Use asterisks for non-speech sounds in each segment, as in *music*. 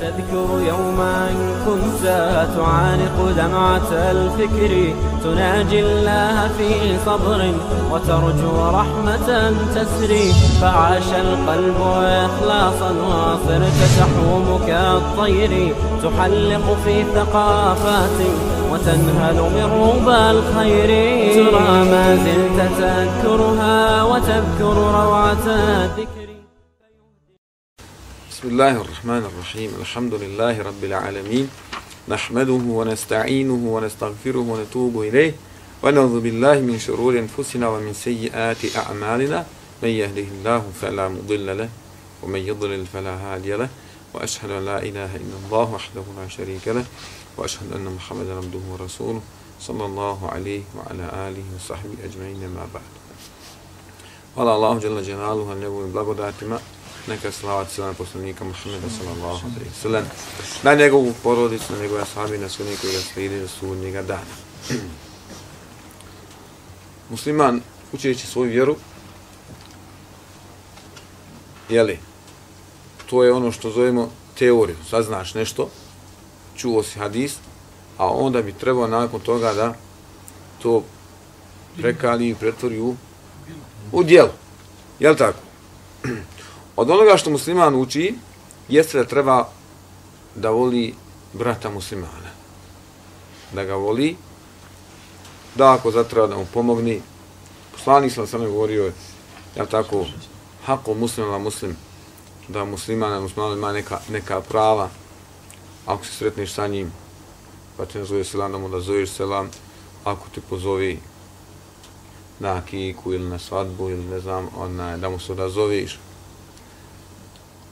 تذكر يوما كنت تعانق دمعة الفكر. تناجي الله في صبر وترجو رحمة تسري فعاش القلب إخلاصا وصرت تحوم كالطير تحلق في ثقافات وتنهل من ربى الخير. ترى ما زلت تذكرها وتذكر روعة الذكر. بسم الله الرحمن الرحيم. الحمد لله رب العالمين. نحمده ونستعينه ونستغفره ونتوب إليه. ونعوذ بالله من شرور أنفسنا ومن سيئات أعمالنا. من يهده الله فلا مضل له ومن يضلل فلا هادي له. وأشهد أن لا إله إلا الله وحده لا شريك له. وأشهد أن محمدا عبده ورسوله صلى الله عليه وعلى آله وصحبه أجمعين ما بعد. Hvala Allahu Đalla Đelaluhu na njegovim blagodatima neka slavat se poslanika Muhammeda sallallahu alaihi sallam, na njegovu porodicu, na njegove ashabi, na sve koji ga slijede do sudnjega dana. *clears throat* Musliman, učeći svoju vjeru, jeli, to je ono što zovemo teoriju, sad znaš nešto, čuo si hadis, a onda bi trebao nakon toga da to prekali i pretvori u, u dijelo. Jel tako? *clears throat* Od onoga što musliman uči, jeste da treba da voli brata muslimana. Da ga voli, da ako zatreba da mu pomogni. Poslanik sam sam govorio, ja tako, hako muslima muslim, da muslimana muslimana ima neka, neka prava, ako se sretneš sa njim, pa te nazove selam, da mu da zoveš selam, ako te pozovi na kiku ili na svadbu ili ne znam, onaj, da mu se odazoveš,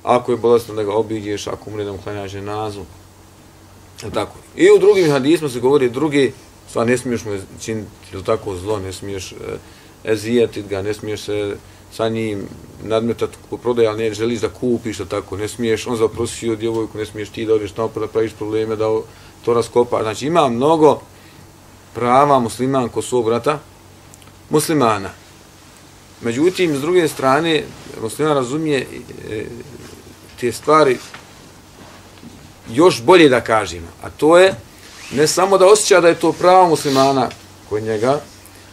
ako je bolestan da ga obiđeš, ako umre da mu klanjaš ženazu. Tako. I u drugim hadisma se govori drugi, sva ne smiješ mu činiti ili tako zlo, ne smiješ eh, e, ezijetiti ga, ne smiješ se sa njim nadmetati ko prodaje, ali ne želiš da kupiš, tako, ne smiješ, on zaprosio djevojku, ne smiješ ti da odeš tamo pa da praviš probleme, da to raskopa. Znači ima mnogo prava musliman ko svog brata, muslimana. Međutim, s druge strane, musliman razumije e, te stvari još bolje da kažemo. A to je ne samo da osjeća da je to pravo muslimana kod njega,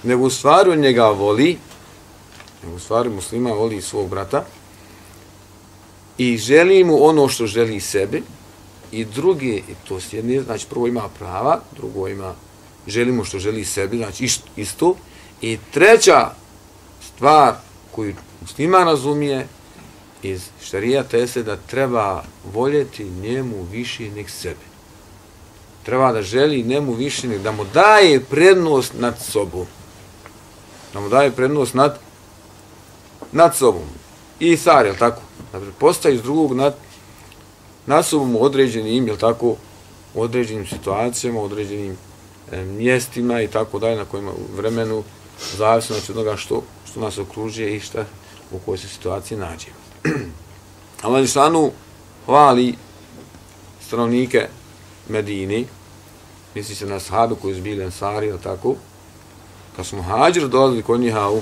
nego u stvari on njega voli, nego u stvari muslima voli svog brata i želi mu ono što želi sebi i drugi, i to s jedne, znači prvo ima prava, drugo ima želi mu što želi sebi, znači isto, i treća stvar koju muslima razumije, iz šarijata jeste da treba voljeti njemu više nek sebe. Treba da želi njemu više nek, da mu daje prednost nad sobom. Da mu daje prednost nad, nad sobom. I car, jel tako? Dakle, da postaje iz drugog nad, nad sobom u određenim, jel tako, u određenim situacijama, u određenim e, mjestima i tako dalje, na kojima u vremenu, zavisno od onoga što, što nas okružuje i šta u kojoj se situaciji nađemo. Allah Žešanu hvali stanovnike Medini, misli se na sahabe koji su bili ansari, ili tako, kad smo hađer dolazili kod njiha u,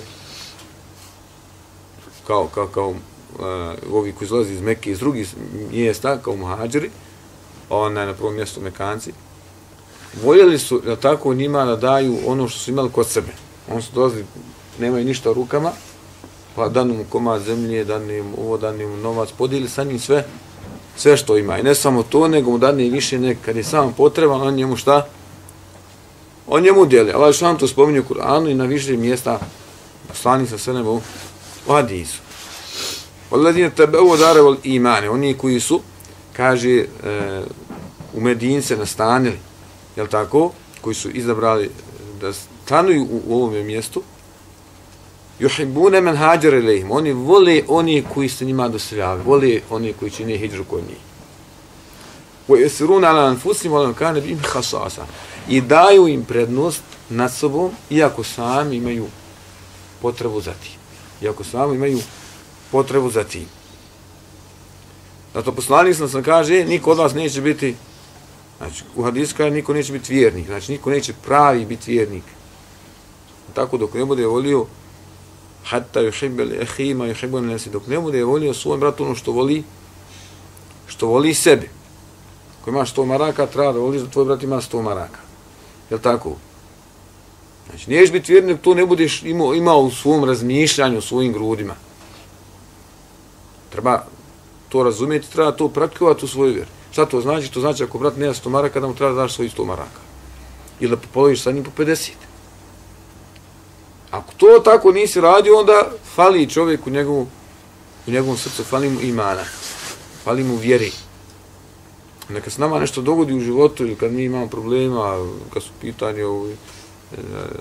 kao, kao, kao uh, ovi koji izlazi iz Mekke iz drugih mjesta, kao muhađeri, onaj na prvom mjestu Mekanci, voljeli su, da tako, njima da daju ono što su imali kod sebe. Oni su dolazili, nemaju ništa u rukama, pa dani mu koma zemlje, dani mu ovo, dani mu novac, podijeli sa njim sve, sve što ima. I ne samo to, nego mu dani više nek, kad je sam potreban, on njemu šta? On njemu dijeli. Allah što vam to spominje u Kur'anu i na više mjesta slani sa sve nebo u hadisu. Odladine tebe ovo dare vol imane, oni koji su, kaže, e, u Medince nastanili, jel tako, koji su izabrali da stanuju u, u ovom mjestu, Juhibbune men hađar ilihim. Oni vole oni koji se njima doseljavaju. Vole oni koji čine hijđru kod njih. Wa yasiruna ala anfusihim wa lam kana bihim khasasa. I daju im prednost nad sobom iako sami imaju potrebu za tim. Iako sami imaju potrebu za tim. Zato poslanik sam sam kaže, niko od vas neće biti, znači u hadisu kaže, niko neće biti vjernik, znači niko neće pravi biti vjernik. Tako dok ne bude volio hatta yuhibbu li ma yuhibbu li dok ne bude volio svoj brat ono što voli što voli sebi. Ko ima 100 maraka, treba da voliš da tvoj brat ima 100 maraka. Je li tako? Znači, niješ biti vjernik, to ne budeš imao, imao u svom razmišljanju, u svojim grudima. Treba to razumjeti, treba to praktikovati u svojoj vjeri. Šta to znači? To znači ako brat nema 100 maraka, da mu treba da daš svoji 100 maraka. Ili da popoloviš sa njim po 50. Ako to tako nisi radio, onda fali čovjek u njegovu, u njegovom srcu, fali mu imana, fali mu vjeri. Neka se nama nešto dogodi u životu ili kad mi imamo problema, kad su pitanje ovi, e,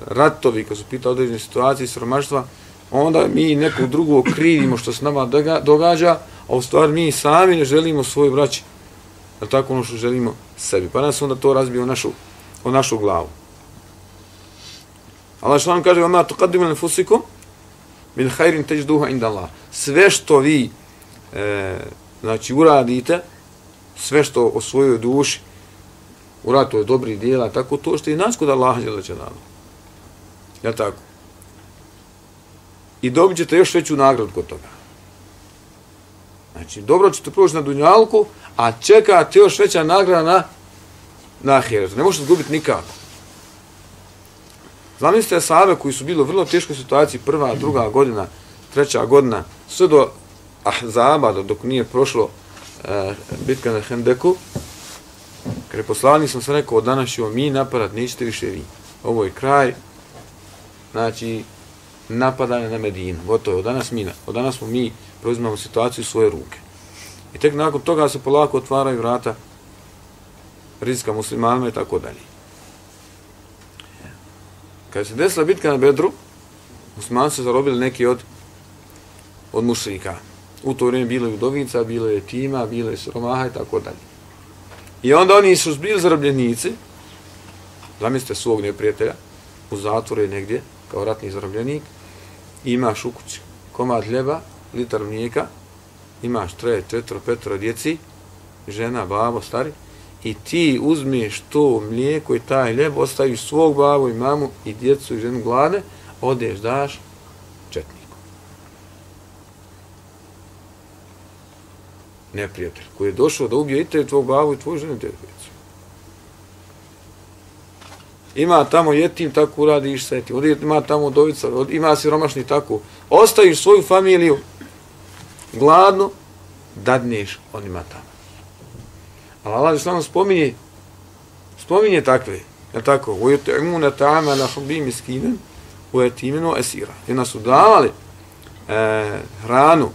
ratovi, kad su pitanje određene situacije, sromaštva, onda mi nekog drugog krivimo što se nama događa, a u stvari mi sami ne želimo svoje braći, ali tako ono što želimo sebi. Pa nas onda to razbije o našu, o našu glavu. Allah šalam kaže, vama to kad imali fusiku, min hajrin teđ duha inda Allah. Sve što vi e, znači, uradite, sve što o svojoj duši uradite od dobrih dijela, tako to što je nas kod Allaha žele će dano. Ja tako? I dobit ćete još veću nagradu kod toga. Znači, dobro ćete proći na dunjalku, a čekate još veća nagrada na, na ahiretu. Ne možete izgubiti nikako. Zamislite sahabe koji su bili u vrlo teškoj situaciji, prva, druga godina, treća godina, sve do Ahzaba, dok nije prošlo uh, bitka na Hendeku, kada je poslani sam se rekao, od danas ćemo mi napadat, nećete više vi. Ovo je kraj, znači, napadanje na Medinu. Gotovo, od danas mi, od danas smo mi preuzimamo situaciju u svoje ruke. I tek nakon toga se polako otvaraju vrata rizika muslimanima i tako dalje. Kada se desila bitka na Bedru, muslimani se zarobili neki od od mušrika. U to vrijeme bilo je udovica, bilo je tima, bilo je sromaha i tako dalje. I onda oni su bili zarobljenici, zamislite svog neprijatelja, u zatvoru je negdje, kao ratni zarobljenik, imaš u kući komad hljeba, litar mlijeka, imaš troje, četvro, petro djeci, žena, babo, stari, i ti uzmiješ to mlijeko i taj hljeb, ostaviš svog babu i mamu i djecu i ženu glade, odeš, daš četniku. Neprijatelj koji je došao da ubije i te tvog babu i tvoju ženu djecu. Ima tamo jetim, tako uradiš sa odi, Ima tamo dovica, ima siromašni, tako. Ostaviš svoju familiju, gladno, dadneš onima tamo. Ali Allah je samo spominje, spominje takve, je tako, u jute imuna ta'ama la hubi miskinen, u jute esira. I nas su davali e, hranu,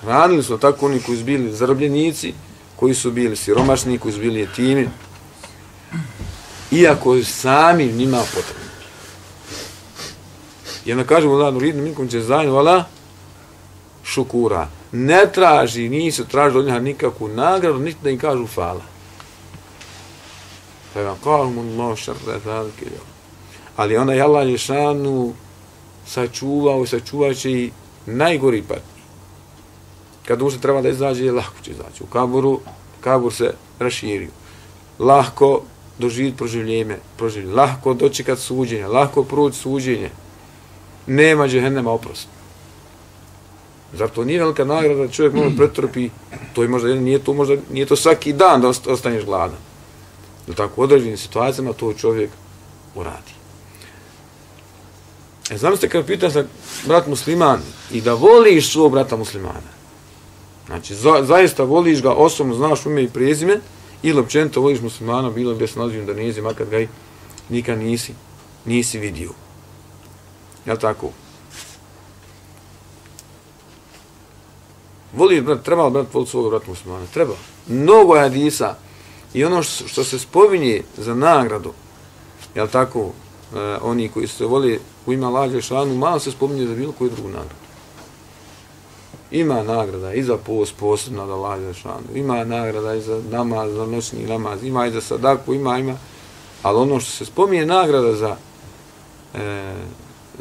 hranili su tako oni koji su bili zarobljenici, koji su bili siromašni, koji su bili jetimi, iako sami nima potrebno. I onda kažemo, da, nuridno minkom će zajedno, vala, šukura. Ne traži, nisu tražili od njega nikakvu nagradu, niti da im kažu fala. Pa vam Allah šarra zalike. Ali ona je Allah Ješanu sačuvao i sačuvat će i najgori patni. Kad duša treba da izađe, lahko će izaći. U kaburu, kabur se raširio. Lahko doživjeti proživljenje, proživljenje. Lahko dočekat suđenje, lahko proći suđenje. Nema džehennema oprost. Zar to nije velika nagrada da čovjek malo pretrpi, to je možda, nije to možda, nije to svaki dan da ostaneš gladan. Da tako u određenim situacijama to čovjek uradi. E, znam ste kad pitan sam brat musliman i da voliš svog brata muslimana. Znači, za, zaista voliš ga osobno, znaš ume i prezime, ili općenito voliš muslimana, bilo gdje se nalazi da nisi, makar ga i nikad nisi, nisi vidio. Jel' tako? Voli brat, treba brat voliti svog brata muslimana? Treba. Mnogo je hadisa i ono što, što se spominje za nagradu, jel' tako, e, oni koji se voli u ima lađe šanu, malo se spominje za bilo koju drugu nagradu. Ima nagrada i za post posebno da lađe šanu, ima nagrada i za namaz, za noćni namaz, ima i za sadaku, ima, ima, ali ono što se spominje nagrada za e,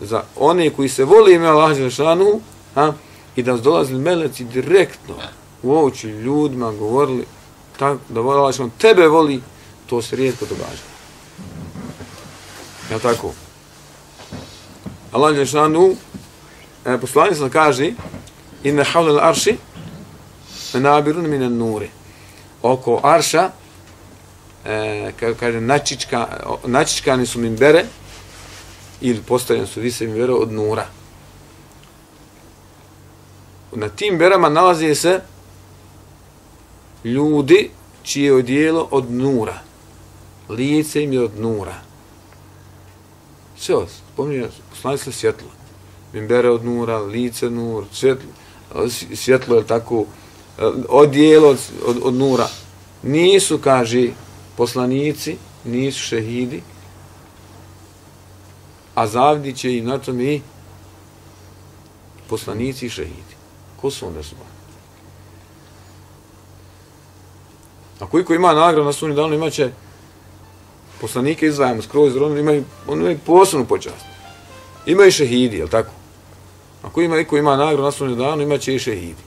za one koji se voli ima lađe šanu, ha, i da su dolazili meleci direktno u oči ljudima govorili tak, da Allah Žešanu tebe voli, to se rijetko događa. Ja tako? Allah Žešanu, e, poslanik sam kaže, in me havle arši, menabirun mine nure. Oko arša, e, kako kaže, načička, načičkani su mimbere, ili postavljeni su vise mimbere od nura. Na tim berama nalaze se ljudi čije je odijelo od nura. Lice im je od nura. Sve ovo, spominje, poslani se svjetlo. Mimbere od nura, lice nur, svjetlo, svjetlo je tako, odijelo od, od, od nura. Nisu, kaže, poslanici, nisu šehidi, a zavdi će im na tom i poslanici i šehidi. Ko su Ako iko ima nagradu na sunni danu, imaće poslanike izdvajamo skroz, oni imaju, oni imaju posebnu počast. Imaju šehidi, je tako? Ako ima iko ima nagradu na sunni danu, imaće i šehidi.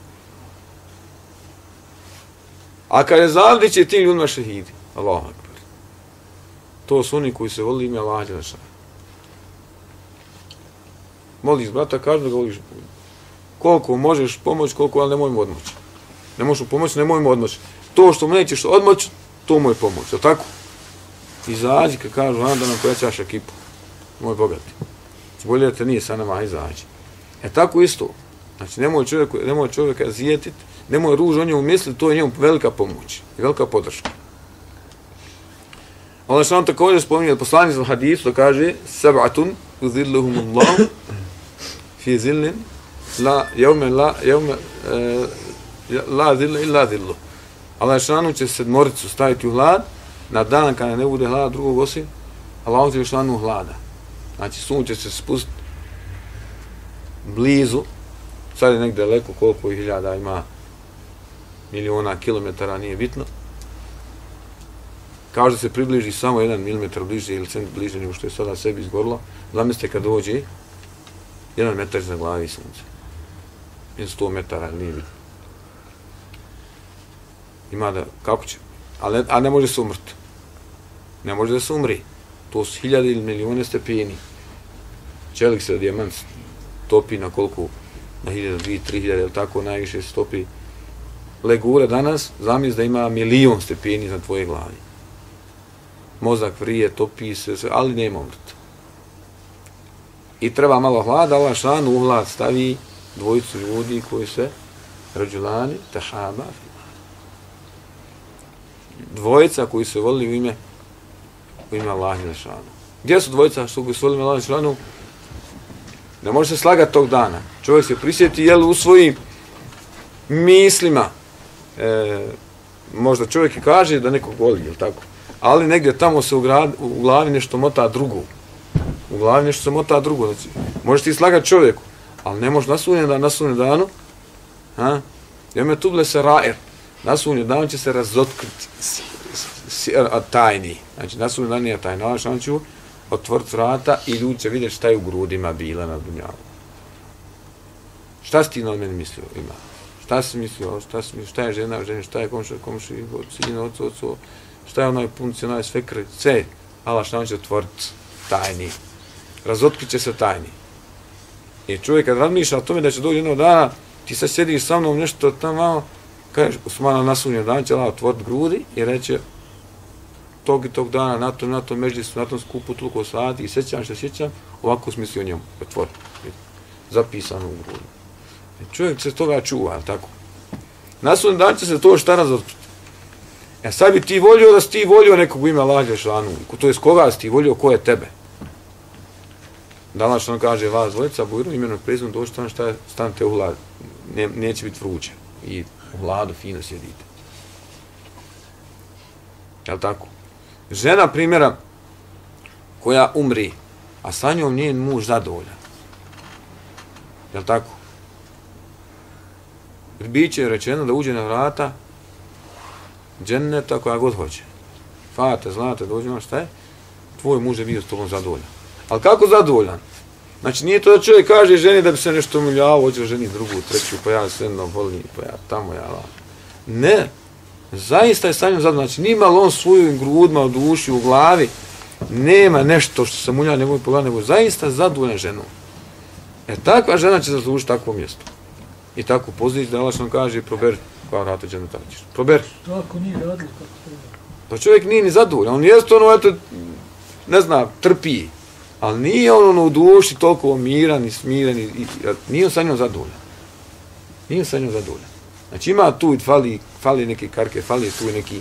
A kad je zavdje će tim ljudima šehidi. Allah akbar. To su oni koji se voli ime Allah Đelešana. Moliš brata, kažu da ga voliš. Koliko možeš pomoći, koliko, ali nemoj mu odmoći. Ne možeš pomoći, nemoj mu odmoći. To što mu nećeš odmoć, to mu je pomoć. Je tako? Izađi, kad kažu, da nam pojačaš ekipu. Moj bogati. Bolje da te nije sa nama, izađi. E tako isto. Znači, nemoj čovjeka, nemoj čovjeka zijetit, nemoj ruž o njemu misliti, to je njemu velika pomoć velika podrška. Allah što nam također spominje, poslanic u hadisu, kaže, sab'atun uzilluhum Allah fi zillin la jevme la jevme eh, la zillu illa zillu. Allah Žešanu će sedmoricu staviti u hlad, na dan kada ne bude hlada drugog osim, Allah Žešanu hlada. Znači, sunce se spustiti blizu, sad je negde daleko koliko hiljada ima miliona kilometara, nije bitno. Kaže da se približi samo jedan milimetar bliže ili cent bliže nego što je sada sebi izgorilo. Zamislite kad dođe jedan metar za glavi sunce je 100 metara, nije vidno. Ima da, kako će? A ne, a ne može se umrti. Ne može da se umri. To su hiljade ili milijone stepeni. Čelik se dijamant topi na koliko, na hiljada, dvije, tri hiljade, ili tako najviše se topi. Legura danas, zamisli da ima milion stepeni na tvoje glavi. Mozak vrije, topi se, sve, ali nema umrti. I treba malo hlada, ova šan u hlad stavi dvojicu ljudi koji se rađulani, tahaba, dvojica koji su volili u ime u ime Allah i. Gdje su dvojica što koji su volili u ime Allah i? Ne može se slagati tog dana. Čovjek se prisjeti, jel, u svojim mislima, e, možda čovjek i kaže da nekog voli, jel tako? Ali negdje tamo se u, grad, u glavi nešto mota drugo. U glavi nešto se mota drugo. Znači, možeš ti slagati čovjeku, ali ne može nasunje da nasunje danu. Ha? Jeme tuble ble se raer. Nasunje dan će se razotkriti tajni. Znači, nasunje dan nije tajna. Znači, on će otvrti vrata i ljudi će vidjeti šta je u grudima bila na dunjavu. Šta si ti na meni mislio ima? Šta si mislio? Šta, si mislio? šta je žena, žena, šta je komša, komši, sin, oco, oco, šta je onaj punci, onaj svekr, sve. Allah šta on će otvoriti tajni. Razotkrit će se tajni. I čovjek kad razmišlja o tome da će doći jednog dana, ti sad sjediš sa mnom nešto tamo, kažeš, Usmana nasunje dan će Allah otvoriti grudi i reće, tog i tog dana, na tom, na tom međlisu, na tom skupu, toliko sati, i sjećam što sjećam, ovako smisli o njemu, otvori, zapisano u grudi. E, čovjek se toga čuva, tako? Na svom dan će se to šta razotkriti. E sad bi ti volio da si ti volio nekog ima lađe šlanu, to je koga si ti volio, ko je tebe? Danas što kaže vas dvojica, bujno imenom prezimom, doći tamo šta je, stanite u hlad, ne, neće biti vruće. I u hladu fino sjedite. Jel tako? žena primjera koja umri, a sa njom njen muž zadovoljan. Jel tako? Biće je rečeno da uđe na vrata dženneta koja god hoće. Fate, zlate, dođe vam šta je? Tvoj muž je bio s tobom zadovoljan. Ali kako zadovoljan? Znači nije to da čovjek kaže ženi da bi se nešto umiljavao, hoće ženi drugu, treću, pa ja sve jedno volim, pa ja tamo, ja vam. Ne, zaista je sa njom zadovoljan. Znači, nima on svoju grudma u duši, u glavi, nema nešto što se mulja nego pogleda, nego zaista zadovoljan ženu. E, takva žena će zaslužiti takvo mjesto. I tako pozići da Allah nam kaže, prober koja vrata dženeta ćeš. Proberi. To ako nije radili kako treba. Pa čovjek nije ni zadovoljan, on jeste ono, eto, ne zna, trpi, ali nije on ono u duši toliko miran i smiren, i, i, nije on sa njom zadovoljan. Nije on sa njom zadovoljan. Znači ima tu i fali, fali neke karke, fali tu neki,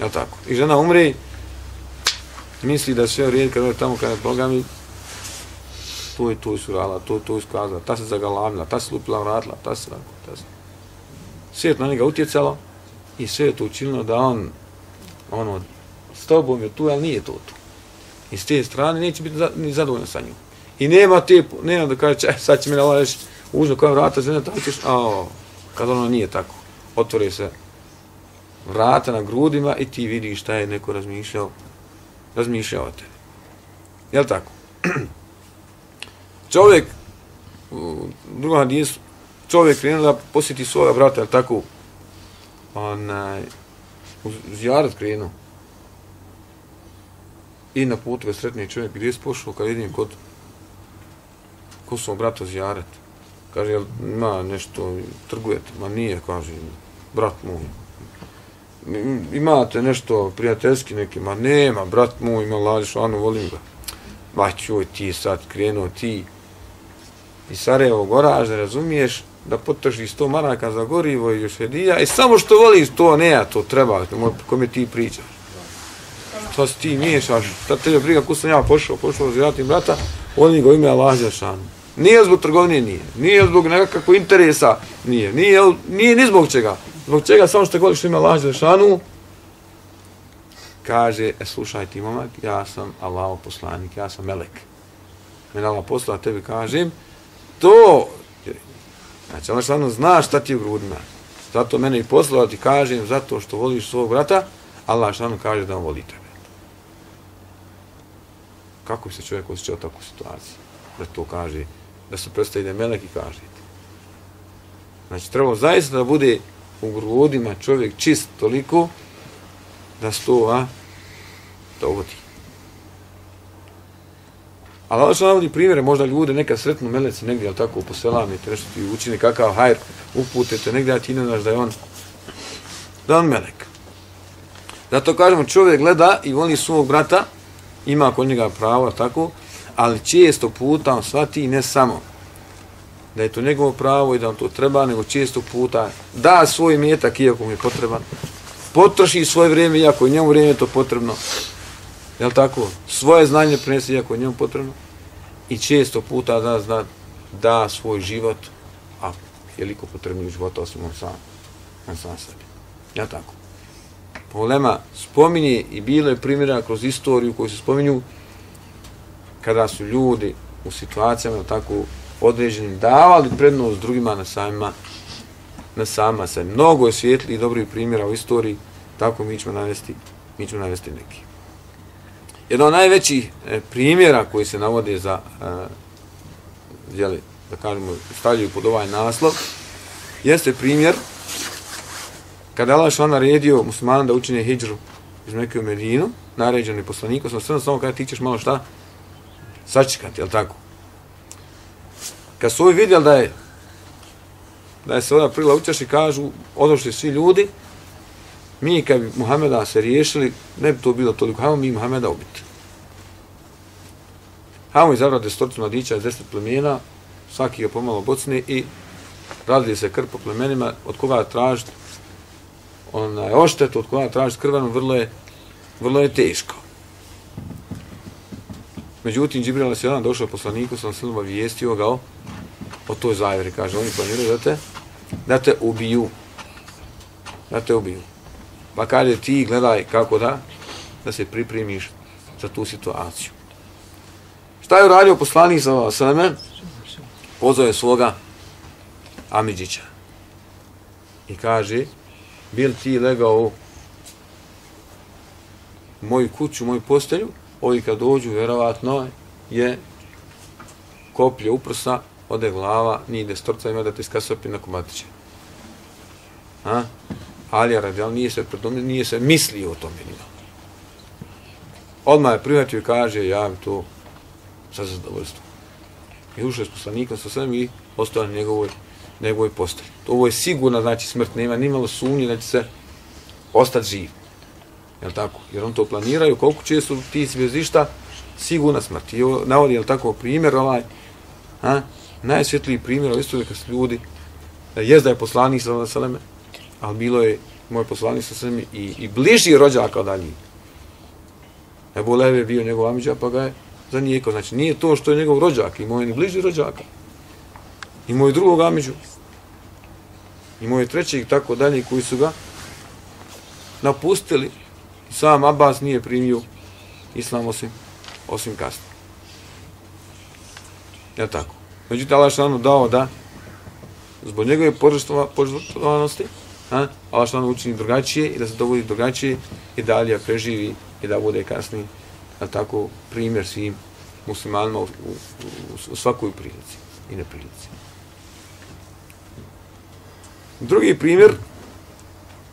je tako. I žena umre, misli da sve vrijedi kada je tamo kada je Boga to je to surala, to je to iskazala, ta se zagalavila, ta se lupila vratila, ta se tako, ta se. Svijet na njega utjecalo i sve je to učinilo da on, ono, s tobom je tu, ali nije to tu. I s te strane neće biti ni zadovoljno sa njom. I nema te, nema da kaže, e, sad će mi na reći, uzme koja vrata, zene, tako ćeš, a kad ono nije tako. Otvore se vrata na grudima i ti vidiš šta je neko razmišljao, razmišljao o tebi. Jel tako? *clears throat* čovjek, u drugom hadisu, čovjek krenuo da posjeti svoga brata, jel tako? Onaj, eh, uz, uz jarat krenuo. I na putu ga sretni čovjek, gdje je pošao kad vidim kod kusom brata zjarat. Kaže, jel ima nešto, trgujete? Ma nije, kaže, brat moj. Imate nešto prijateljski neki? Ma nema, brat moj, ima lađeš, ano, volim ga. Ma čuj, ti sad krenuo, ti i Sarajevo goraž, da razumiješ, da potrši sto maraka za gorivo i još hedija, i samo što voliš to, ne, to treba, kome ti pričaš. Šta si ti miješaš, šta tebe briga, kako sam ja pošao, pošao za jatim brata, oni ga ime Allah Žešanu. Nije zbog trgovine, nije. Nije zbog nekakvog interesa, nije. Nije, nije ni zbog čega. Zbog čega, samo što godiš ime Allah Žešanu, kaže, e, slušaj ti momak, ja sam Allah poslanik, ja sam melek. Mene Allah posla, tebi, kažem, to, znači, Allah Žešanu zna šta ti je u grudima. Zato mene i poslao ti kažem, zato što voliš svog brata, Allah Žešanu kaže da on voli tebe. Kako bi se čovjek osjećao u takvu situaciju? Da to kaže, da se predstavi da melek i kaže. Znači, trebalo zaista da bude u grudima čovjek čist toliko da se to, a, da. Ali ovo što navodi primjere, možda ljude neka sretnu meleci negdje, ali tako, po selami, te nešto ti učini kakav hajr, uputete negdje, a ti ne znaš da je on, da on melek. Zato kažemo, čovjek gleda i voli svog brata, ima kod njega pravo, tako, ali često puta on shvati ne samo da je to njegovo pravo i da on to treba, nego često puta da svoj mjetak iako mu je potreban, potroši svoje vrijeme iako je njemu vrijeme to potrebno, je tako, svoje znanje prenese iako je njemu potrebno i često puta da, da, da svoj život, a je liko potrebno života osim on sam, on sam sebi. Ja tako. Problema spominje i bilo je primjera kroz istoriju koju se spominju kada su ljudi u situacijama tako određenim davali prednost drugima na samima na sama se. Mnogo je svijetli i dobrih primjera u istoriji, tako mi ćemo navesti, mi ćemo navesti neki. Jedno od najvećih e, primjera koji se navode za, e, jeli, da kažemo, stavljaju pod ovaj naslov, jeste primjer kada Allah šla naredio muslimana da učine hijđru iz Mekke u Medinu, naređeni poslaniku, sam sve samo kada ti ćeš malo šta sačekati, jel tako? Kad su ovi vidjeli da je da je se ona prila učeš i kažu, odošli svi ljudi, mi kad bi Muhameda se riješili, ne bi to bilo toliko, hajmo mi Muhameda ubiti. Hajmo izabrati desetorcu mladića iz deset plemena, svaki ga pomalo bocne i radili se krp po plemenima, od koga tražiti onaj oštetu od koja traži krvanu vrlo je vrlo je teško. Međutim, Džibril se jedan došao poslaniku, sam se obavijestio ga o, o toj zavjeri. Kaže, oni planiraju da te, da te ubiju. Da te ubiju. Pa kaže, ti gledaj kako da, da se pripremiš za tu situaciju. Šta je uradio poslanik sa sveme? Pozove je svoga Amidžića. I kaže, bil ti legao u moju kuću, moju postelju, ovi kad dođu, vjerovatno je koplje uprsa, ode glava, nije ide storca, ima da te iskasopi na komatiće. A? Ali radi, ali nije se, predomio, nije se mislio o tome. Nima. Odmah je prihvatio i kaže, ja im to sa zadovoljstvom. I ušao s poslanikom sa svem i ostao na njegovoj, njegovoj postelji. Ovo je sigurna, znači, smrt, nema nimalo sumnje da će se ostati živ. Jel tako? Jer on to planiraju, koliko često ti zvijezdišta, sigurna smrt. I ovo navodi, jel tako, primjer ovaj, a, najsvjetliji primjer, isto da su ljudi, e, da je da je poslanik sa Seleme, ali bilo je moj poslanik sa Seleme i, i bliži rođaka od njih. Ebu Lev je bio njegov amiđa, pa ga je zanijekao. Znači, nije to što je njegov rođak, i moj ni bliži rođaka. I je drugog Amidžu. I je trećeg, tako dalje, koji su ga napustili. I sam Abbas nije primio islam osim, osim kasno. Ja tako. Međutim, Allah što dao da zbog njegove požrtvovanosti, Allah što učini drugačije i da se dovodi drugačije i dalje preživi i da bude kasni na tako primjer svim muslimanima u, u, u, u svakoj prilici i neprilici. Drugi primjer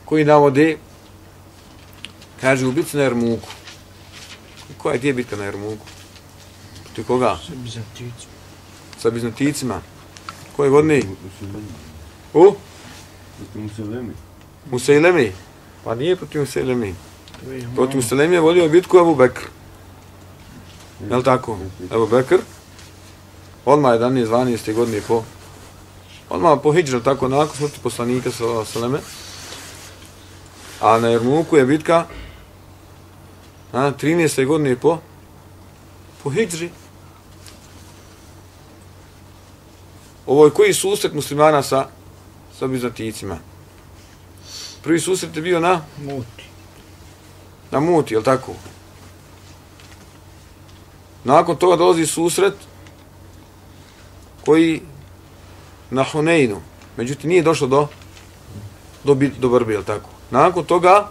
koji navode kaže u bitci na Ermuku. Koja je gdje bitka na Ermuku? Proti koga? Sa Bizanticima. Sa Bizanticima. Koje godine? U? Muselemi. Muselemi. Pa nije protiv Muselemi. Protiv Muselemi je vodio bitku Abu Bekr. Je li tako? Abu Bekr. Odmah 11. 12. godine po odmah po hijđru, tako nakon smrti poslanika sa Seleme. A na Jermuku je bitka a, 13. godine po po hijđri. Ovo je koji susret muslimana sa sa bizanticima. Prvi susret je bio na Muti. na muti, je tako? Nakon toga dolazi susret koji na Huneinu. Međutim, nije došlo do do, do Brbi, je tako? Nakon toga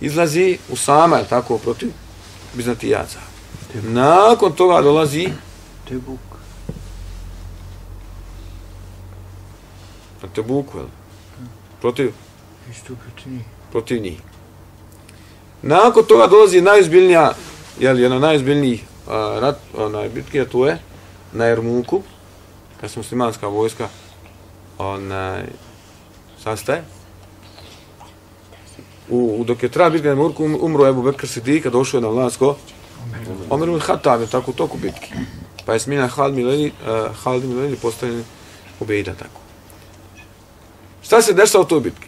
izlazi Usama, je tako, protiv Bizantijaca. Nakon toga dolazi Tebuk. na Tebuku, jel? Protiv, Isto protiv njih. protiv njih. Nakon toga dolazi najizbiljnija, jel, jedna najizbiljnijih rat, onaj, bitke, a to je na Ermuku, kad se muslimanska vojska onaj, e, sastaje. U, u, dok je treba bitka na Murku, um, umro Ebu Bekr Sidika, došao je na vlast ko? Omer ibn Khattab je tako u toku bitke. Pa je smjena Halid Mileni, uh, Halid Mileni postavljen ubejda tako. Šta se dešava u toj bitki?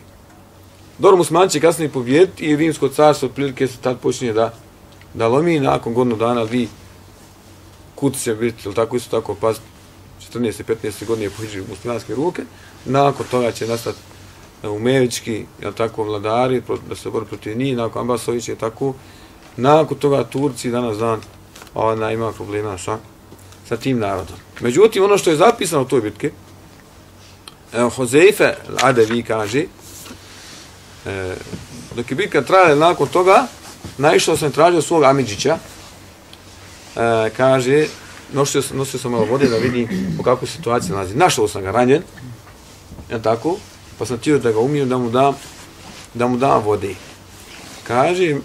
Dobro, musman će kasnije pobjediti i rimsko carstvo otprilike se tad počinje da, da lomi nakon godinu dana vi kut će biti, ili tako isto tako, pa 14. 15. godine pohiđu muslimanske ruke, nakon toga će nastati e, umevički, jel tako, vladari, da se bori protiv njih, nakon Ambasović je tako, nakon toga Turci danas dan ona ima problema sa, sa tim narodom. Međutim, ono što je zapisano u toj bitke, evo, Hozeife Adevi kaže, e, dok je bitka trajala nakon toga, naišao sam tražio svog Amidžića, e, kaže, nosio, nosio sam malo vode da vidim u kakvu situaciju nalazi. Našao sam ga ranjen, ja tako, pa sam htio da ga umijem, da mu dam, da mu dam vode. Kaže,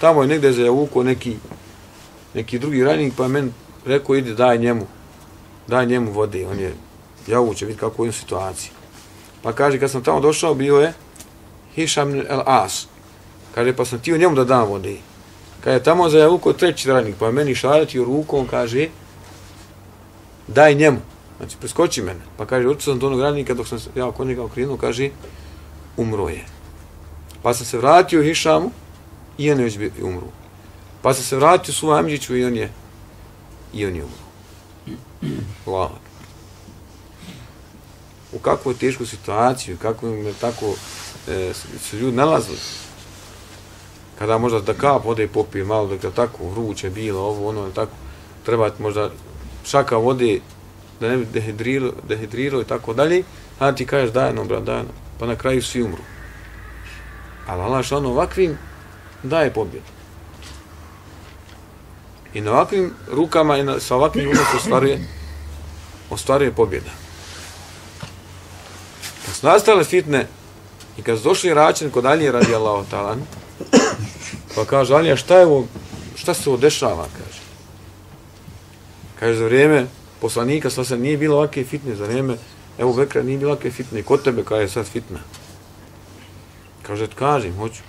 tamo je negde za javuko neki, neki drugi ranjenik, pa je meni rekao, ide, daj njemu, daj njemu vode, on je javuće, vidjeti kako je u situaciji. Pa kaže, kad sam tamo došao, bio je Hišam el As. Kaže, pa sam tio njemu da dam vode. Kad je tamo za javuko treći ranjenik, pa je meni šaratio rukom, kaže, daj njemu. Znači, preskoči mene. Pa kaže, otišao sam do onog radnika dok sam ja oko njega okrenuo, kaže, umro je. Pa sam se vratio Hišamu, i on je već umru. Pa sam se vratio Suvamđiću i on je i on je umru. Hvala. U kakvu tešku situaciju, kako im je tako e, su ljudi nalazili. Kada možda da kap vode popije malo, dok je tako vruće bilo, ovo, ono, tako, treba možda šaka vode da ne bi dehidrilo, dehidrilo i tako dalje, a ti kažeš daj nam, brat, daj nam, pa na kraju svi umru. Ali Allah što ono ovakvim daje pobjedu. I na ovakvim rukama i na, sa ovakvim ljudima se ostvaruje, ostvaruje pobjeda. Kad su nastale fitne i kad su došli račin kod Alije radi Allah talan, pa kaže Alija šta je ovo, šta se ovo dešava, kaže. Kaže za vrijeme poslanika, sva se nije bilo ovakve fitne, za vrijeme Evo Bekra nije bilo ovakve fitne, kod tebe kada je sad fitna. Kaže, kažem, hoću.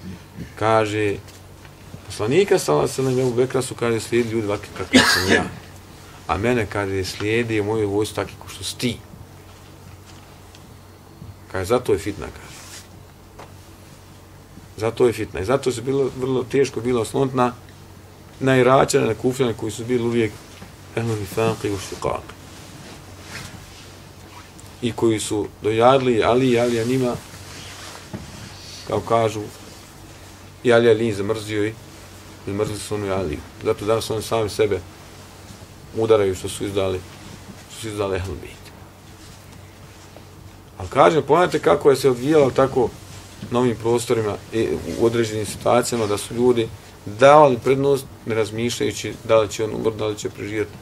Kaže, poslanika sala se nam Ebu Bekra su, kaže, slijedi ljudi ovakve kakve sam ja. A mene, kaže, slijedi u mojoj vojsu takvi ko što sti. Kaže, zato je fitna, kaže. Zato je fitna. I zato se bilo vrlo teško bilo osloniti na, na Iračane, na Kufljane koji su bili uvijek ehlu nifaqi u šiqaqi. I koji su dojadli Ali i Ali njima, kao kažu, i Ali Ali zamrzio i zamrzili su onu Ali. Zato danas oni sami sebe udaraju što su izdali, što su izdali ehlu bit. Ali kažem, pogledajte kako je se odvijalo tako na ovim prostorima i u određenim situacijama da su ljudi davali prednost ne razmišljajući da li će on umr, da li će preživjeti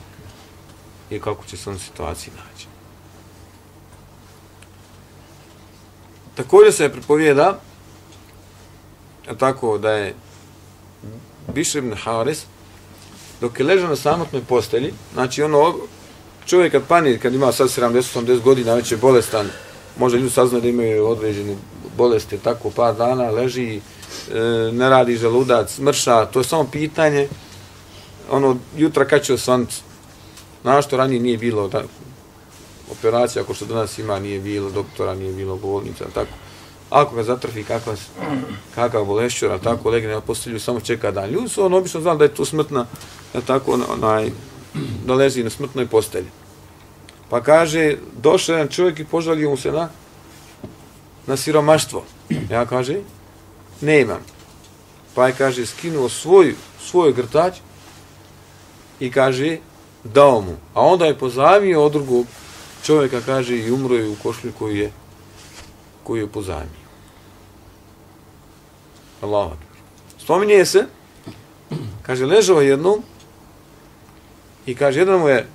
i kako će se on situaciji naći. Također se pripovijeda tako da je Bišr ibn Haris dok je ležao na samotnoj postelji, znači ono čovjek kad pani, kad ima sad 70-80 godina, već je bolestan, možda ljudi saznaju da imaju određene bolesti, tako par dana, leži, i E, ne radi želudac, mrša, to je samo pitanje, ono, jutra kad će osvanut. znaš što ranije nije bilo, da, operacija, ako što danas ima, nije bilo doktora, nije bilo bolnica, tako, ako ga zatrfi kakva, kakav bolešćora, tako, legne na postelju, samo čeka dan. Ljudi su on obično znali da je to smrtna, da tako, ono, onaj, da leži na smrtnoj postelji. Pa kaže, došao jedan čovjek i požalio mu se na, na siromaštvo. Ja kaže, nemam. Pa je, kaže, skinuo svoj, svoj grtač i kaže, dao mu. A onda je pozajmio od drugog čovjeka, kaže, i umro je u košlju koju je, koju je pozajmio. Allah. Spominje se, kaže, ležao jednom i kaže, jedan mu je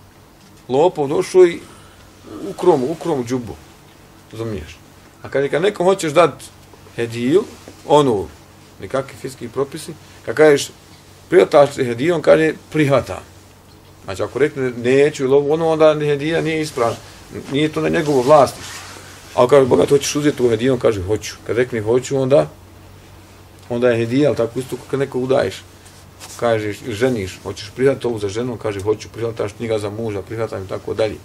lopov došao i ukrom, ukrom džubu. Razumiješ? A kaže, kad nekom hoćeš dat hediju, onu, nekakvi fiskih propisi, kad kažeš prijataš hediju, on kaže prihvata. Znači ako rekne neću ili ono, onda hedija nije ispravna. Nije to na njegovo vlasti. A ako kaže, Boga, hoćeš uzeti u hediju, on kaže hoću. Kad rekne hoću, onda onda je hedija, ali tako isto kad neko udaješ kažeš, ženiš, hoćeš prihvatiti ovu za ženu, kaže, hoću prihvataš njega za muža, prihvatam i tako dalje.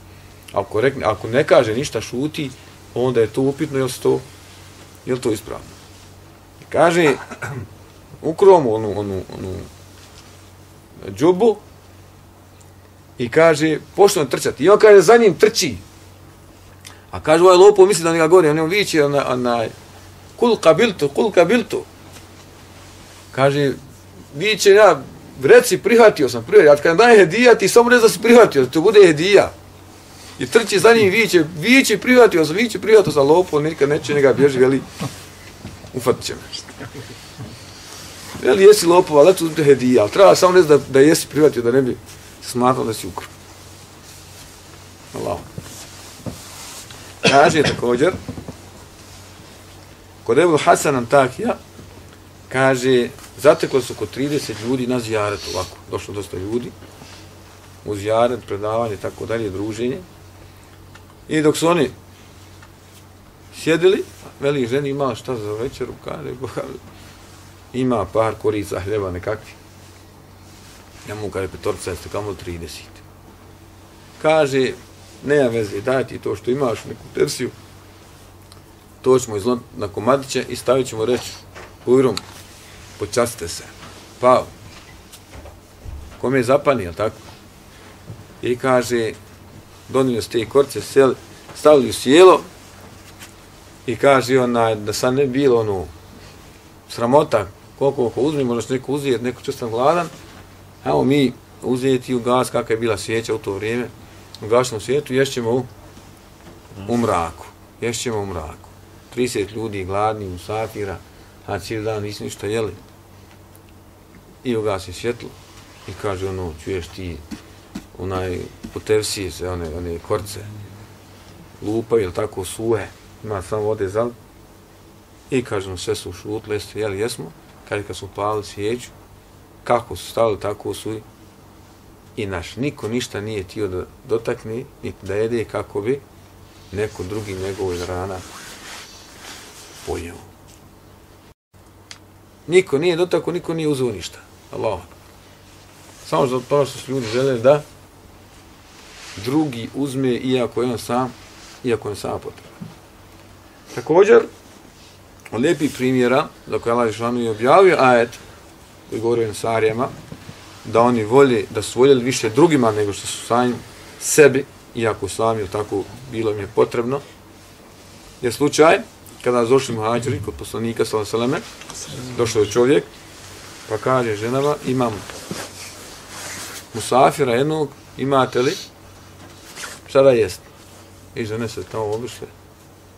Ako, rekne, ako ne kaže ništa, šuti, onda je to upitno, jel to, je to ispravno? Kaže, ukromu onu, onu, onu džubu i kaže, pošto trčati. I on kaže, za njim trči. A kaže, ovaj lopo misli da njega gori, on je vići, onaj, onaj, kul kabiltu, kul kabiltu. Kaže, viće ja, reci, prihvatio sam, prihvatio. A kad daje hedija, ti samo ne da si prihvatio, da to bude hedija. I trči za njim, viće, viće, prihvatio sam, viće, prihvatio sam, lopo, nikad neće njega bježi, veli, ufatit će me. Veli, jesi lopo, ali eto uzmite hedija, ali treba samo ne da, da jesi privatio, da ne bi smatrao da si ukro. Allah. Kaže također, kod Ebu Hasan Antakija, kaže, zateklo su oko 30 ljudi na zijaret ovako, došlo dosta ljudi, u zijaret, predavanje, tako dalje, druženje. I dok su oni sjedili, veli ženi ima šta za večeru, kaže, boha, ima par korica hljeba nekakvi. Ja mu kaže, petorca jeste kamo 30. Kaže, nema veze, daj ti to što imaš, neku tersiju, to ćemo izlon na komadiće i stavit ćemo reći, ujrom, počastite se. Pa, kome je zapani, jel tako? I kaže, donili ste i korce, sel, stavili u sjelo i kaže ona, da sad ne bilo ono sramota, koliko oko uzmi, možda se neko uzijeti, neko čestan gladan, evo mi uzeti u gas, kakva je bila sjeća u to vrijeme, u gašnom svijetu, ješćemo u, u mraku. Ješćemo u mraku. 30 ljudi gladni, u satira, a cijeli dan nisu ništa jeli i ugasi svjetlo i kaže ono, čuješ ti onaj potevsi se, one, one korce lupaju, ili tako suhe, ima samo vode za i kaže sve su šutle, jeste, jeli, jesmo, kaže kad su palili svijeću, kako su stali, tako su i naš niko ništa nije tio da dotakne, niti da jede kako bi neko drugi njegov rana pojeo. Niko nije dotako, niko nije uzeo ništa. Allah. Samo za to što su ljudi žele da drugi uzme iako je on sam, iako je on sam potreban. Također, od lijepih primjera, za koje Allah Žešanu je objavio ajet, koji govori o Ensarijama, da oni volje, da su voljeli više drugima nego što su sami sebi, iako sami tako bilo im je potrebno, je slučaj kada došli muhađiri kod poslanika sallallahu došao je čovjek, pa kaže ženama, imam musafira jednog, imate li? Šta da jest? I žene se tamo obišle,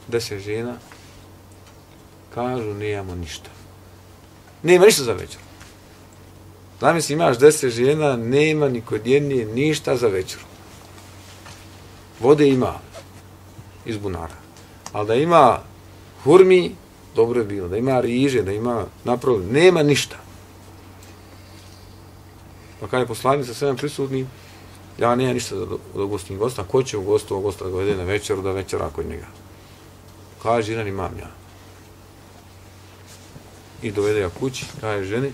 deset žena, kažu, nijemo ništa. Nema ništa za večer. Zamisli, imaš deset žena, nema ni kod jedne ništa za večer. Vode ima iz bunara. Ali da ima hurmi, dobro je bilo. Da ima riže, da ima napravo, nema ništa. Pa kada je poslanik sa sedam prisutnim, ja nema ništa da, da ugostim gosta. Ko će ugostu ovog gosta da ga na večeru, da večera kod njega? Kaže, jedan imam ja. I dovede ja kući, kaže ženi,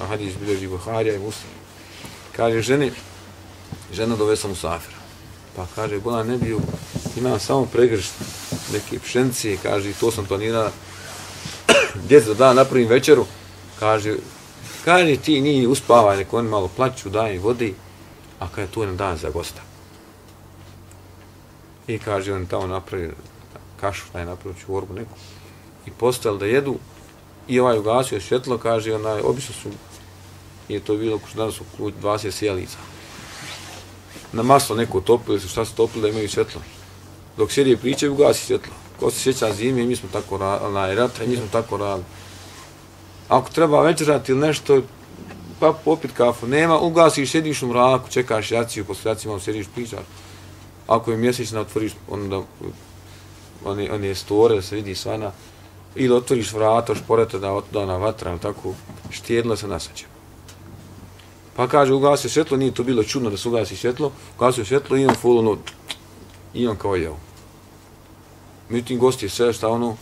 a hadis bilježi Buharija i Muslim. Kaže ženi, žena dovede sam u safira. Pa kaže, bona ne bi imam samo pregršt neke pšenice, kaže, to sam planira, *clears throat* djeca da dan napravim večeru, kaže, kaže ti nije uspavaj, neko oni malo plaću, daj im vodi, a kada je tu jedan dan za gosta. I kaže, on tamo napravi kašu, taj napravi orbu neku, i postavili da jedu, i ovaj ugasio svjetlo, kaže, onaj, obično su, je to bilo, ko što danas su 20 sjelica. Na maslo neko topili su, šta su topili da imaju svjetlo. Dok sjedi priče, ugasi svjetlo. Ko se sjeća zime, mi smo tako radili, na rata, mi smo tako radili. Ako treba večerati ili nešto, pa popit kafu, nema, ugasiš, sjediš u mraku, čekaš jaciju, posle jaciju malo sjediš, pričaš. Ako je mjesec, otvoriš, onda, one, one je da se vidi svana, ili otvoriš vrata, šporeta da otdana vatra, ali tako, štijedila se nasađa. Pa kaže, ugasio svjetlo, nije to bilo čudno da se ugasi svjetlo, ugasio svjetlo i on full ono, i on kao jeo. Međutim, gosti sve šta ono,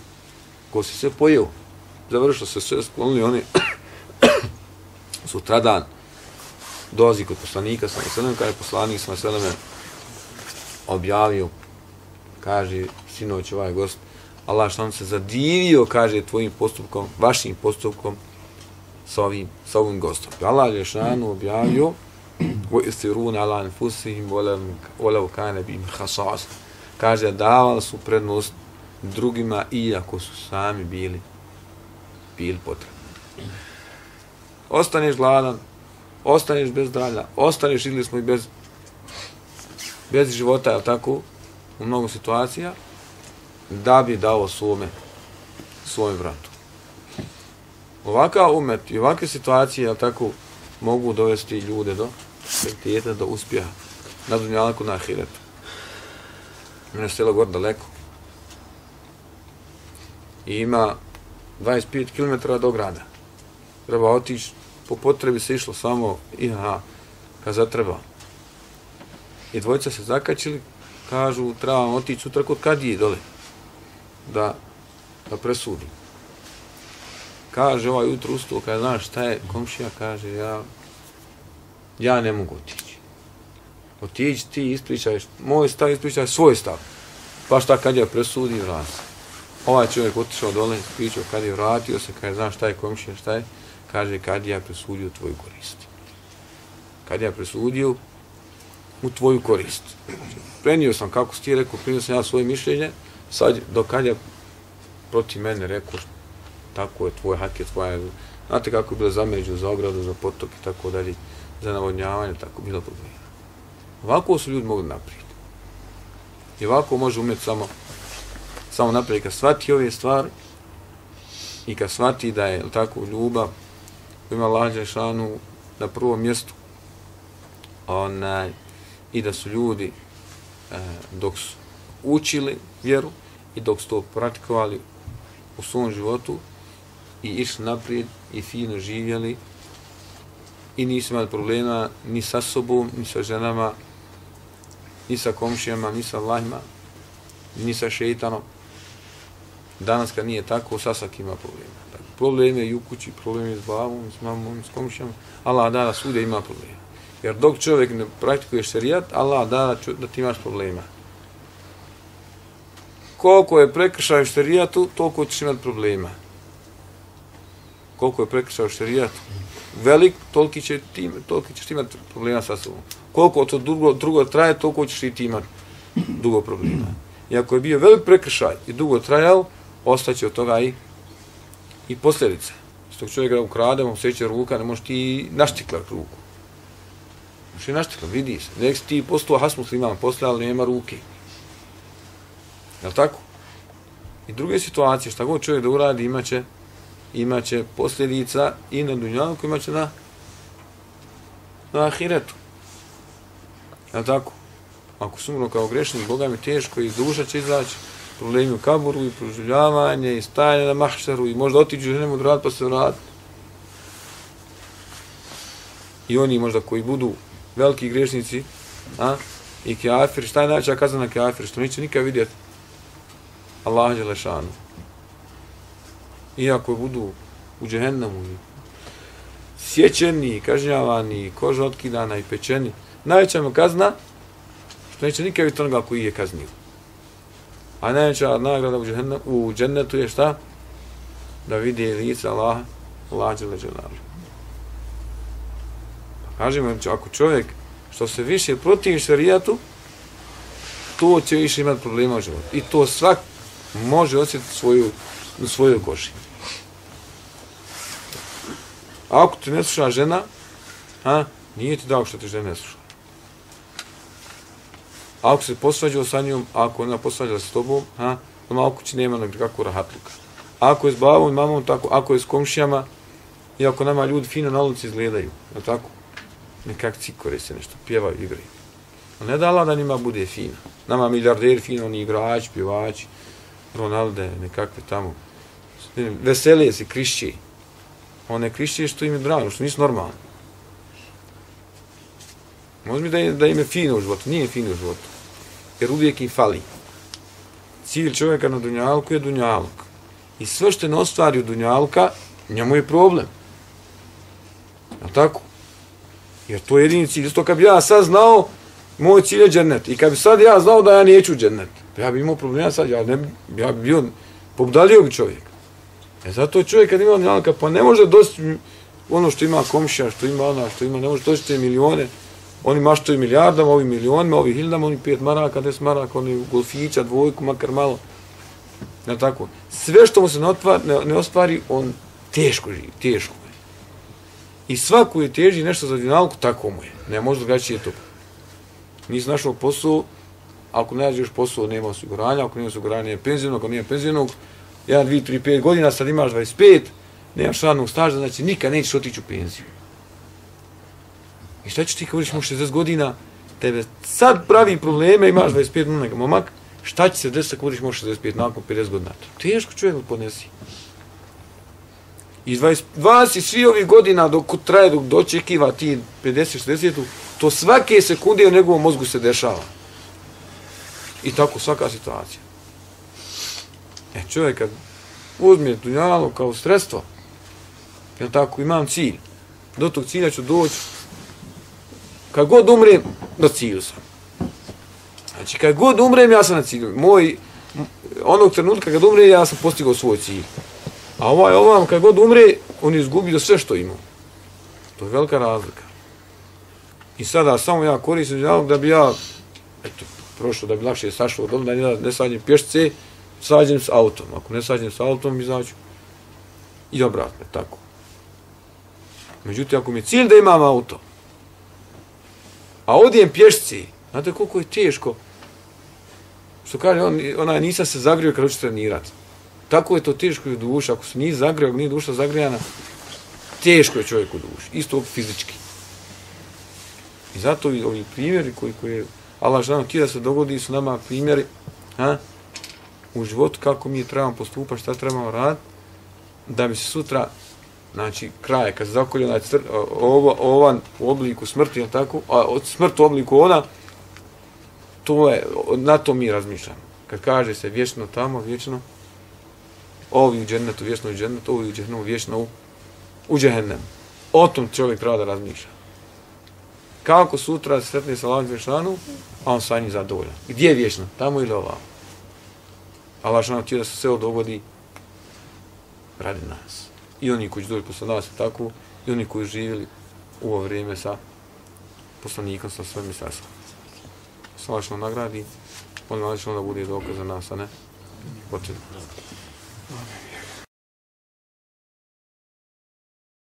gosti sve pojeo. Završilo se sve, sklonili oni, *coughs* sutradan, dolazi kod poslanika, sam selem, kada je poslanik sam selem objavio, kaže, sinoć ovaj gost, Allah što on se zadivio, kaže, tvojim postupkom, vašim postupkom, sa ovim, sa ovim gostom. Allah je šanu objavio, wa istiruna ala anfusihim wala kana bihim khasas kaže davali su prednost drugima iako su sami bili bili potrebni ostaneš gladan ostaneš bez zdravlja ostaneš ili smo i bez bez života je tako u mnogo situacija da bi dao svome svome vratu Ovaka umet i ovakve situacije jel tako mogu dovesti ljude do kvaliteta do uspjeha na dunjalku na ahiretu. Mene je gore daleko. I ima 25 km do grada. Treba otići, po potrebi se išlo samo i aha, kad zatreba. I dvojica se zakačili, kažu, trebamo otići sutra kod kadije dole, da, da presudi. Kaže ovaj jutro ustao, kada znaš šta je komšija, kaže, ja ja ne mogu otići. Otići ti, ispričaj, moj stav, ispričaj svoj stav. Pa šta kad je presudi, vrat Ovaj čovjek otišao dole, ispričao kad je vratio se, kad znaš šta je komšija, šta je, kaže kad ja presudio tvoju korist. Kad ja presudio u tvoju korist. Prenio sam, kako si ti rekao, prenio sam ja svoje mišljenje, sad dokad je protiv mene rekao, tako je tvoj hak je tvoja, znate kako je bilo za među, za ogradu, za potok i tako dalje za navodnjavanje, tako bilo problema. Ovako su ljudi mogli naprijed. I ovako može umjeti samo, samo naprijed. Kad shvati ove stvari i kad shvati da je tako ljubav koja ima lađa šanu na prvom mjestu onaj, i da su ljudi e, dok su učili vjeru i dok su to praktikovali u svom životu i išli naprijed i fino živjeli i nisu imali problema ni sa sobom, ni sa ženama, ni sa komšijama, ni sa Allahima. ni sa šeitanom. Danas kad nije tako, sasak ima problema. Tako, problem je i u kući, problem je s bavom, s mamom, s komšijama. Allah da da svude ima problema. Jer dok čovjek ne praktikuje šerijat, Allah da, da ti imaš problema. Koliko je prekršaj u šerijatu, toliko ćeš imati problema. Koliko je prekršaj u šerijatu, velik, toliki, će ti, toliki ćeš imati problema sa sobom. Koliko to dugo, drugo traje, toliko ćeš i ti imati dugo problema. I ako je bio velik prekršaj i dugo trajao, ostaće od toga i, i posljedice. Stog čovjeka ukrade, mu seće ruka, ne možeš ti naštiklat ruku. Možeš i naštiklat, vidi se. Nek si ti postao has musliman, posle, ali nema ruke. Je tako? I druge situacije, šta god čovjek da uradi, imaće, imaće posljedica i na dunjalku, imaće na, na ahiretu. Je tako? Ako sumro kao grešnik, Boga mi teško i duša će izaći, problemi u kaburu i proživljavanje i stajanje na mahšaru i možda otiđu ženemu drad pa se vrati. I oni možda koji budu veliki grešnici, a, i kjafir, šta je najveća kazna na kjafir, što neće nikad vidjeti Allah je lešanu. Iako budu u džehennemu sjećeni, kažnjavani, koža otkidana i pečeni, najveća mu kazna, što neće nikad biti onoga koji je kaznio. A najveća nagrada u, džehennem, u džennetu je šta? Da vidi lice Allah, Allah je leđenaru. Pa kažemo, ako čovjek što se više protivi šarijatu, to će više imati problema u životu. I to svak može osjetiti svoju, u svojoj koži. A ako te ne sluša žena, a, nije ti dao što te žena ne sluša. A ako se posvađao sa njom, ako ona posvađala s tobom, a, to malo kući nema nekako rahatluka. Ako je s babom i mamom, tako, ako je s komšijama, i ako nama ljudi fino na ulici izgledaju, je tako? Nekak cikore se nešto, pjevaju, igraju. A ne dala da njima bude fino. Nama milijarderi fino, oni igrači, pjevači, Ronalde, nekakve tamo. Veselije se, krišći. One krišće što im je drago, što nisu normalni. Može mi da, da im je fino u životu, nije fino u životu. Jer uvijek im fali. Cilj čovjeka na dunjalku je dunjaluk. I sve što ne ostvari u dunjalka, njemu je problem. Je tako? Jer to je jedini cilj. Isto kad bi ja sad znao, moj cilj je džennet. I kad bi sad ja znao da ja neću džennet, Pa ja bi imao problema sad, ja, ne, ja bi bio, pobdalio bi čovjek. E zato čovjek kad ima dunjalka, pa ne može doći ono što ima komšija, što ima ona, što ima, ne može doći te milione, oni maštaju milijardama, ovi milionima, ovi hiljadama, oni pet maraka, des maraka, oni golfića, dvojku, makar malo. Ja tako. Sve što mu se ne, otvar, ne, ne ostvari, on teško živi, teško je. I svaku je teži nešto za dinalku, tako mu je. Ne može drugačije to. Nisi našao posao, ako ne nađeš posao, nema osiguranja, ako nema osiguranja, nije penzionog, ako nije penzionog, 1, 2, 3, 5 godina, sad imaš 25, nemaš radnog staža, znači nikad nećeš otići u penziju. I šta ćeš ti kad mu 60 godina, tebe sad pravi probleme, imaš 25 godina momak, šta će se desiti kad mu 65 nakon 50 godina? Teško čovjek da podnesi. I 20, 20 svi ovih godina dok traje, dok dočekiva ti 50-60, to svake sekunde u njegovom mozgu se dešava. I tako svaka situacija. E, čovjek kad uzme dunjalu kao sredstvo, jel tako, imam cilj, do tog cilja ću doći, kad god umrem, do cilju sam. Znači, kad god umrem, ja sam na cilju. Moj, onog trenutka kad umrem, ja sam postigao svoj cilj. A ovaj, ovam, kad god umre, on je izgubio sve što ima. To je velika razlika. I sada samo ja koristim dunjalog da bi ja, eto, prošlo da bi lakše sašlo dole, da ne, ne sađem pješce, sađem s autom. Ako ne sađem s autom, izaću i obratno, tako. Međutim, ako mi je cilj da imam auto, a odijem pješci, znate koliko je teško, što kaže, on, onaj, nisam se zagrio kada ću trenirati. Tako je to teško u duši, ako se nije zagrio, ako nije duša zagrijana, teško je čovjek u duši, isto fizički. I zato ovi primjeri koji, koji je Allah žena ti da se dogodi su nama primjeri ha, u životu kako mi trebamo postupati, šta trebamo raditi, da bi se sutra, znači, kraj, kad se zakolje onaj cr, ovo, ovan u obliku smrti, je tako, a od smrt u obliku ona, to je, na to mi razmišljamo. kad kaže se vječno tamo, vječno, ovi u džennetu, vječno u džennetu, ovi u džehennemu, vječno u, u džehennemu. O tom čovjek treba da razmišlja. Kako sutra sretne sa Allahom Đelešanu, a on sa njim zadovoljan. Gdje je vječno? Tamo ili ovamo? Allah što nam da se sve dogodi radi nas. I oni koji će doći posle nas tako, i oni koji živjeli u ovo vrijeme sa poslanikom, sa svojim ministarstvom. Sve što nagradi, on nam da bude dokaz za nas, a ne počet.